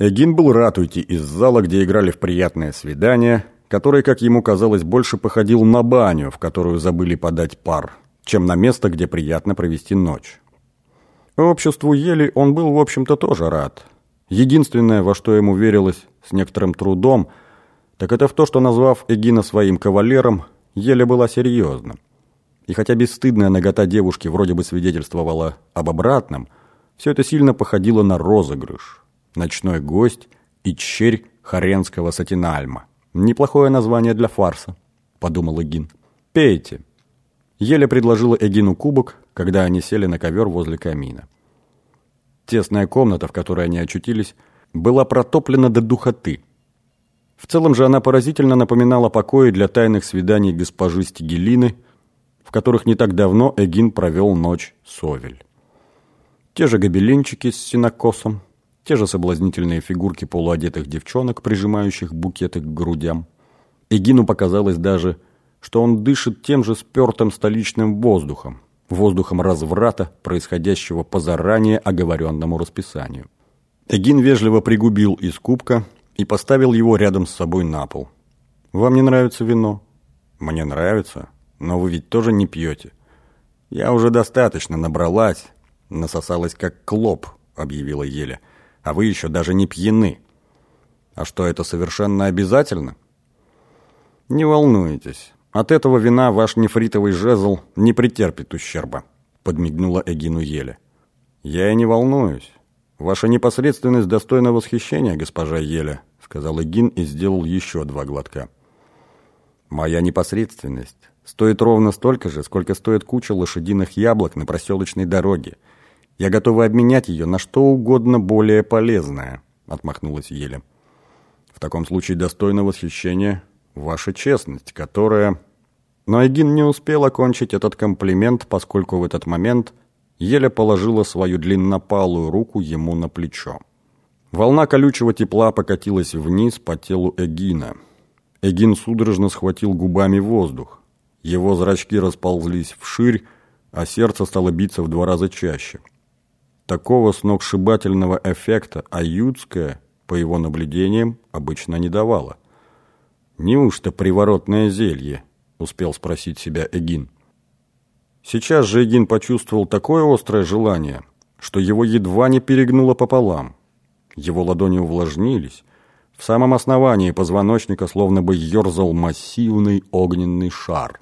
Эгин был рад уйти из зала, где играли в приятное свидание, который, как ему казалось, больше походил на баню, в которую забыли подать пар, чем на место, где приятно провести ночь. Обществу ели он был, в общем-то, тоже рад. Единственное, во что ему верилось с некоторым трудом, так это в то, что, назвав Эгина своим кавалером, Еля была серьезна. И хотя бесстыдная нагота девушки вроде бы свидетельствовала об обратном, все это сильно походило на розыгрыш. Ночной гость и черь Харенского Сатинальма. Неплохое название для фарса, подумал Эгин. Пейте. Еля предложила Эгину кубок, когда они сели на ковер возле камина. Тесная комната, в которой они очутились, была протоплена до духоты. В целом же она поразительно напоминала покои для тайных свиданий госпожи Стигелины, в которых не так давно Эгин провел ночь Совель. Те же гобеленчики с синокосом, те же соблазнительные фигурки полуодетых девчонок, прижимающих букеты к грудям. Эгину показалось даже, что он дышит тем же спертым столичным воздухом, воздухом разврата, происходящего по заранее оговоренному расписанию. Эгин вежливо пригубил из кубка и поставил его рядом с собой на пол. «Вам не нравится вино?» «Мне нравится, но вы ведь тоже не пьете». «Я уже достаточно набралась, насосалась как клоп», — объявила Еля а вы еще даже не пьяны. А что, это совершенно обязательно? Не волнуйтесь, от этого вина ваш нефритовый жезл не претерпит ущерба, подмигнула Эгину Еле. Я и не волнуюсь. Ваша непосредственность достойна восхищения, госпожа Еле, сказал Эгин и сделал еще два глотка. Моя непосредственность стоит ровно столько же, сколько стоит куча лошадиных яблок на проселочной дороге – я готова обменять ее на что угодно более полезное», — отмахнулась Еля. «В таком случае достойно восхищения ваша честность, которая...» Но Айгин не успел окончить этот комплимент, поскольку в этот момент Еля положила свою длиннопалую руку ему на плечо. Волна колючего тепла покатилась вниз по телу Эгина. Эгин судорожно схватил губами воздух. Его зрачки расползлись вширь, а сердце стало биться в два раза чаще. Такого сногсшибательного эффекта аютская, по его наблюдениям, обычно не давала. «Неужто приворотное зелье?» – успел спросить себя Эгин. Сейчас же Эгин почувствовал такое острое желание, что его едва не перегнуло пополам. Его ладони увлажнились. В самом основании позвоночника словно бы ерзал массивный огненный шар.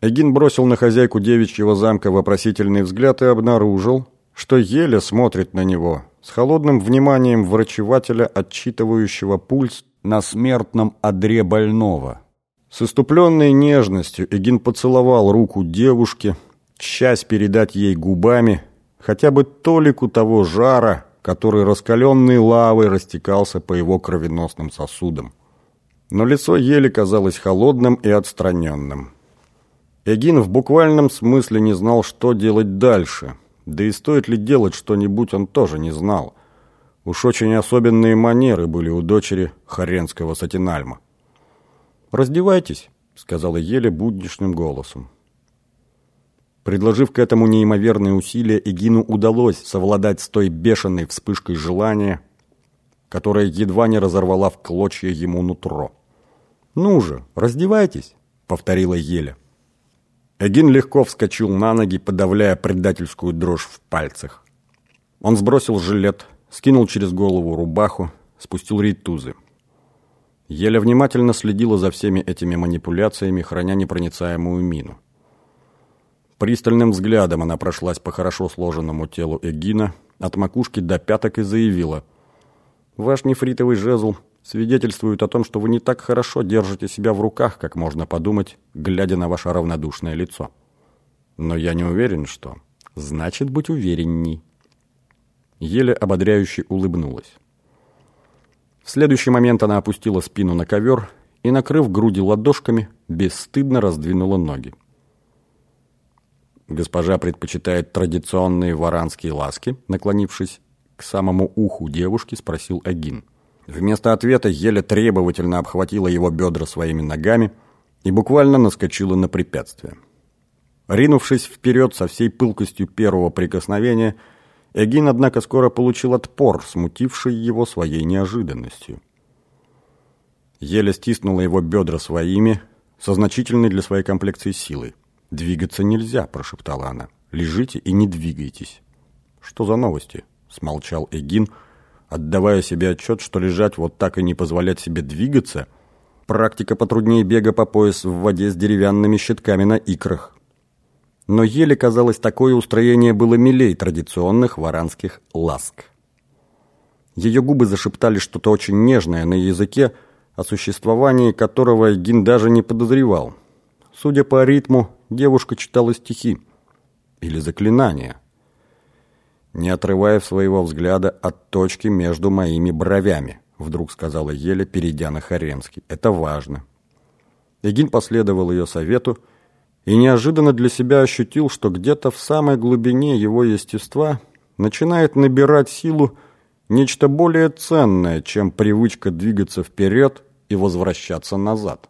Эгин бросил на хозяйку девичьего замка вопросительный взгляд и обнаружил, что еле смотрит на него с холодным вниманием врачевателя, отчитывающего пульс на смертном одре больного. С иступленной нежностью Эгин поцеловал руку девушки, часть передать ей губами хотя бы толику того жара, который раскаленной лавой растекался по его кровеносным сосудам. Но лицо еле казалось холодным и отстраненным. Эгин в буквальном смысле не знал, что делать дальше – да и стоит ли делать что-нибудь, он тоже не знал. Уж очень особенные манеры были у дочери Харенского Сатинальма. «Раздевайтесь», — сказала Еле будничным голосом. Предложив к этому неимоверные усилия, Игину удалось совладать с той бешеной вспышкой желания, которая едва не разорвала в клочья ему нутро. «Ну же, раздевайтесь», — повторила Еля. Эгин легко вскочил на ноги, подавляя предательскую дрожь в пальцах. Он сбросил жилет, скинул через голову рубаху, спустил рейтузы. Еля внимательно следила за всеми этими манипуляциями, храня непроницаемую мину. Пристальным взглядом она прошлась по хорошо сложенному телу Эгина, от макушки до пяток и заявила. «Ваш нефритовый жезл свидетельствуют о том, что вы не так хорошо держите себя в руках, как можно подумать, глядя на ваше равнодушное лицо. Но я не уверен, что... Значит, быть уверенней. Еле ободряюще улыбнулась. В следующий момент она опустила спину на ковер и, накрыв груди ладошками, бесстыдно раздвинула ноги. Госпожа предпочитает традиционные варанские ласки, наклонившись к самому уху девушки, спросил Агин. Вместо ответа еле требовательно обхватила его бедра своими ногами и буквально наскочила на препятствие. Ринувшись вперед со всей пылкостью первого прикосновения, Эгин, однако, скоро получил отпор, смутивший его своей неожиданностью. Еле стиснула его бедра своими, со значительной для своей комплекции силой. «Двигаться нельзя», – прошептала она. «Лежите и не двигайтесь». «Что за новости?» – смолчал Эгин, отдавая себе отчет, что лежать вот так и не позволять себе двигаться – практика потруднее бега по пояс в воде с деревянными щитками на икрах. Но еле, казалось, такое устроение было милей традиционных варанских ласк. Ее губы зашептали что-то очень нежное на языке, о существовании которого Эгин даже не подозревал. Судя по ритму, девушка читала стихи или заклинания, не отрывая своего взгляда от точки между моими бровями, вдруг сказала Еля, перейдя на Харенский. Это важно. Эгин последовал ее совету и неожиданно для себя ощутил, что где-то в самой глубине его естества начинает набирать силу нечто более ценное, чем привычка двигаться вперед и возвращаться назад.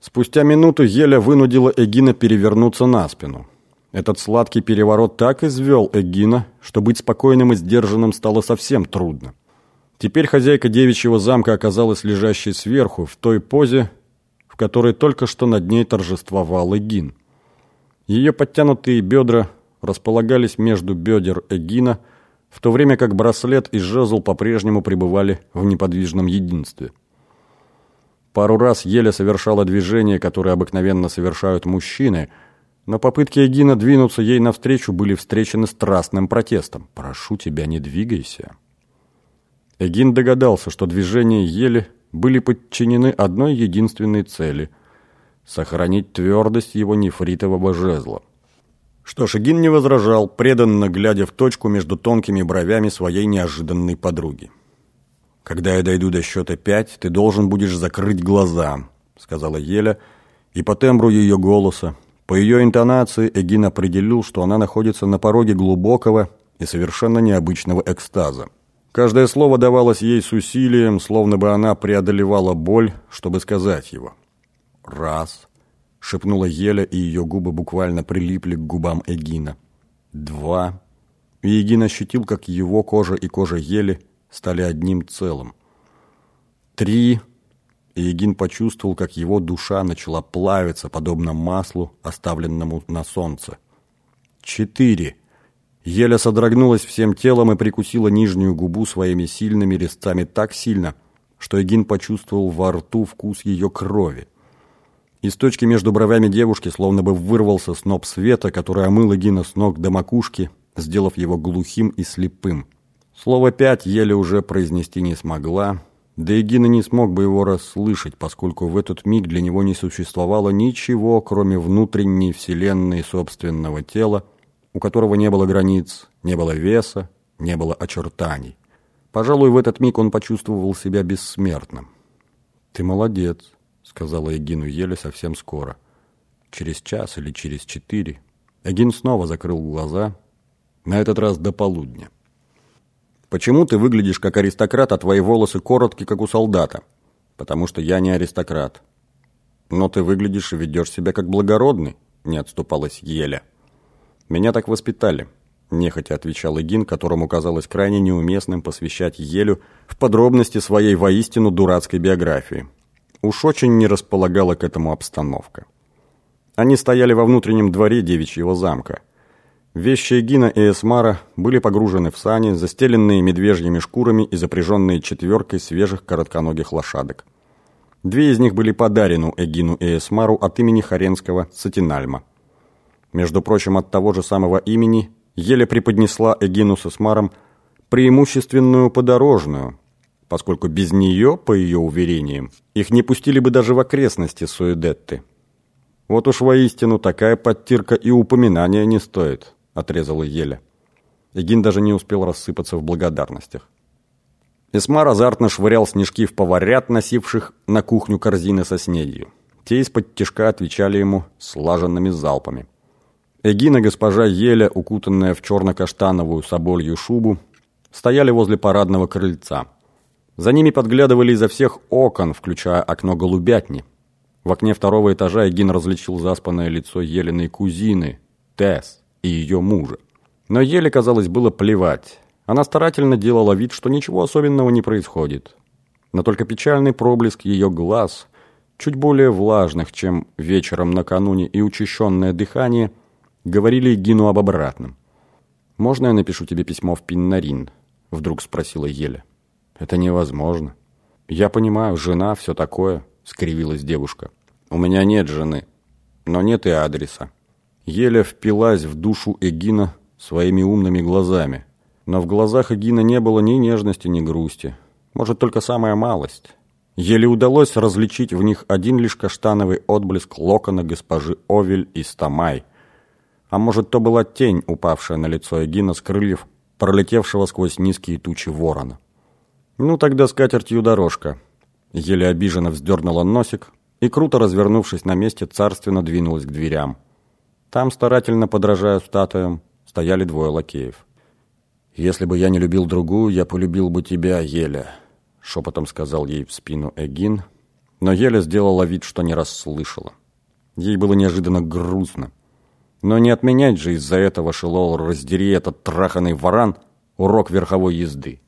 Спустя минуту Еля вынудила Эгина перевернуться на спину. Этот сладкий переворот так извел Эгина, что быть спокойным и сдержанным стало совсем трудно. Теперь хозяйка девичьего замка оказалась лежащей сверху, в той позе, в которой только что над ней торжествовал Эгин. Ее подтянутые бедра располагались между бедер Эгина, в то время как браслет и жезл по-прежнему пребывали в неподвижном единстве. Пару раз еле совершала движение, которое обыкновенно совершают мужчины, но попытки Эгина двинуться ей навстречу были встречены страстным протестом. «Прошу тебя, не двигайся». Эгин догадался, что движения еле были подчинены одной единственной цели – сохранить твердость его нефритового жезла. Что ж, Эгин не возражал, преданно глядя в точку между тонкими бровями своей неожиданной подруги. «Когда я дойду до счета пять, ты должен будешь закрыть глаза», — сказала Еля, и по тембру ее голоса, по ее интонации Эгин определил, что она находится на пороге глубокого и совершенно необычного экстаза. Каждое слово давалось ей с усилием, словно бы она преодолевала боль, чтобы сказать его. «Раз», — шепнула Еля, и ее губы буквально прилипли к губам Эгина. «Два», и Эгин ощутил, как его кожа и кожа Ели стали одним целым. Три, и Егин почувствовал, как его душа начала плавиться, подобно маслу, оставленному на солнце. Четыре. Еля содрогнулась всем телом и прикусила нижнюю губу своими сильными резцами так сильно, что Эгин почувствовал во рту вкус ее крови. Из точки между бровями девушки словно бы вырвался сноп света, который омыл Эгина с ног до макушки, сделав его глухим и слепым. Слово «пять» еле уже произнести не смогла, да и Гина не смог бы его расслышать, поскольку в этот миг для него не существовало ничего, кроме внутренней вселенной собственного тела, у которого не было границ, не было веса, не было очертаний. Пожалуй, в этот миг он почувствовал себя бессмертным. «Ты молодец», — сказала Эгину еле совсем скоро. Через час или через четыре Эгин снова закрыл глаза, на этот раз до полудня. Почему ты выглядишь как аристократ, а твои волосы короткие, как у солдата? Потому что я не аристократ. Но ты выглядишь и ведешь себя как благородный, не отступалась Еля. Меня так воспитали, нехотя отвечал Игин, которому казалось крайне неуместным посвящать Елю в подробности своей воистину дурацкой биографии. Уж очень не располагала к этому обстановка. Они стояли во внутреннем дворе девичьего замка – Вещи Эгина и Эсмара были погружены в сани, застеленные медвежьими шкурами и запряженные четверкой свежих коротконогих лошадок. Две из них были подарены Эгину и Эсмару от имени Харенского Сатинальма. Между прочим, от того же самого имени еле преподнесла Эгину с Эсмаром преимущественную подорожную, поскольку без нее, по ее уверениям, их не пустили бы даже в окрестности Суэдетты. Вот уж воистину такая подтирка и упоминания не стоит отрезала Еля. Эгин даже не успел рассыпаться в благодарностях. Эсмар азартно швырял снежки в поварят, носивших на кухню корзины со снедью. Те из-под тишка отвечали ему слаженными залпами. Эгин и госпожа Еля, укутанная в черно-каштановую соболью шубу, стояли возле парадного крыльца. За ними подглядывали изо всех окон, включая окно голубятни. В окне второго этажа Эгин различил заспанное лицо Елиной кузины, Тесс и ее мужа. Но еле, казалось, было плевать. Она старательно делала вид, что ничего особенного не происходит. Но только печальный проблеск ее глаз, чуть более влажных, чем вечером накануне, и учащенное дыхание, говорили Гину об обратном. «Можно я напишу тебе письмо в Пиннарин?» — вдруг спросила Еля. «Это невозможно». «Я понимаю, жена, все такое», — скривилась девушка. «У меня нет жены, но нет и адреса». Еля впилась в душу Эгина своими умными глазами. Но в глазах Эгина не было ни нежности, ни грусти. Может, только самая малость. Еле удалось различить в них один лишь каштановый отблеск локона госпожи Овель и Стамай. А может, то была тень, упавшая на лицо Эгина с крыльев, пролетевшего сквозь низкие тучи ворона. «Ну, тогда скатертью дорожка». Еле обиженно вздернула носик и, круто развернувшись на месте, царственно двинулась к дверям. Там, старательно подражая статуям, стояли двое лакеев. «Если бы я не любил другую, я полюбил бы тебя, Еля», — шепотом сказал ей в спину Эгин, но Еля сделала вид, что не расслышала. Ей было неожиданно грустно. Но не отменять же из-за этого, Шелол, раздери этот траханный варан, урок верховой езды.